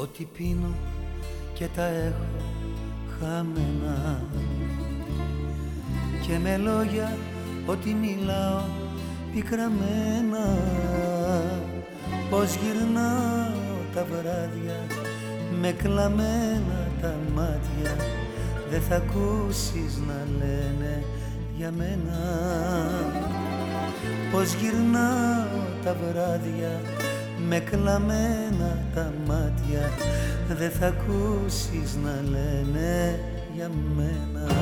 Ό,τι πίνω και τα έχω χαμένα. Και με λόγια ότι μιλάω πικραμένα. Πως γυρνάω τα βράδια με κλαμμένα τα μάτια. Δεν θα ακούσεις να λένε για μένα. Πως γυρνάω τα βράδια με κλαμμένα τα μάτια. Δεν θα ακούσεις να λένε για μένα.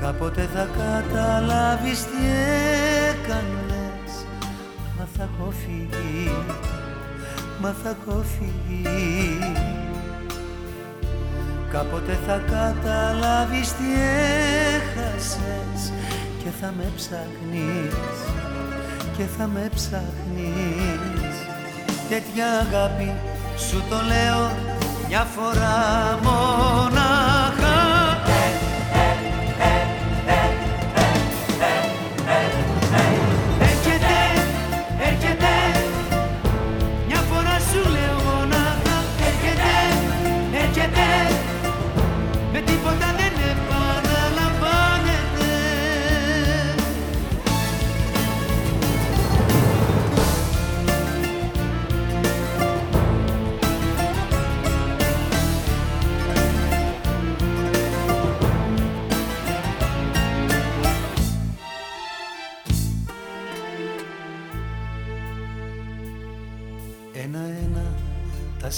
Κάποτε θα καταλάβεις τι έκανες. Μα θα έχω φύγει, μα θα έχω φύγει. Κάποτε θα καταλάβεις τι έχασες Και θα με ψάχνεις, και θα με ψάχνεις Τέτοια αγάπη σου το λέω μια φορά μονάχα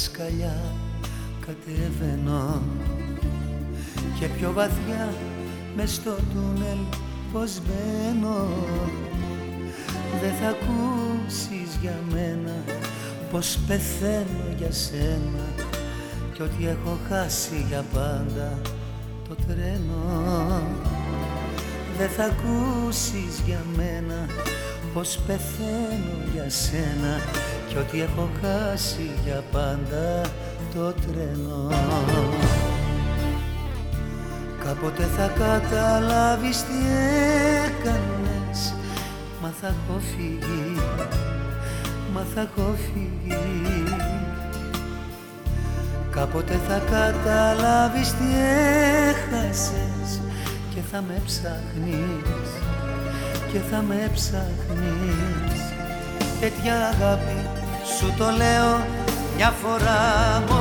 σκαλιά κατεβαίνω και πιο βαθιά μες στο τούνελ πως μπαίνω. Δεν θα ακούσεις για μένα πως πεθαίνω για σένα και ότι έχω χάσει για πάντα το τρένο. Δεν θα ακούσεις για μένα πως πεθαίνω για σένα κι ότι έχω χάσει για πάντα το τρένο. Κάποτε θα καταλάβεις τι έκανες Μα θα έχω φύγει, μα θα έχω φύγει. Κάποτε θα καταλάβεις τι έχασες Και θα με ψάχνεις, και θα με ψάχνεις. Τέτοια αγάπη σου το λέω μια φορά μονάχα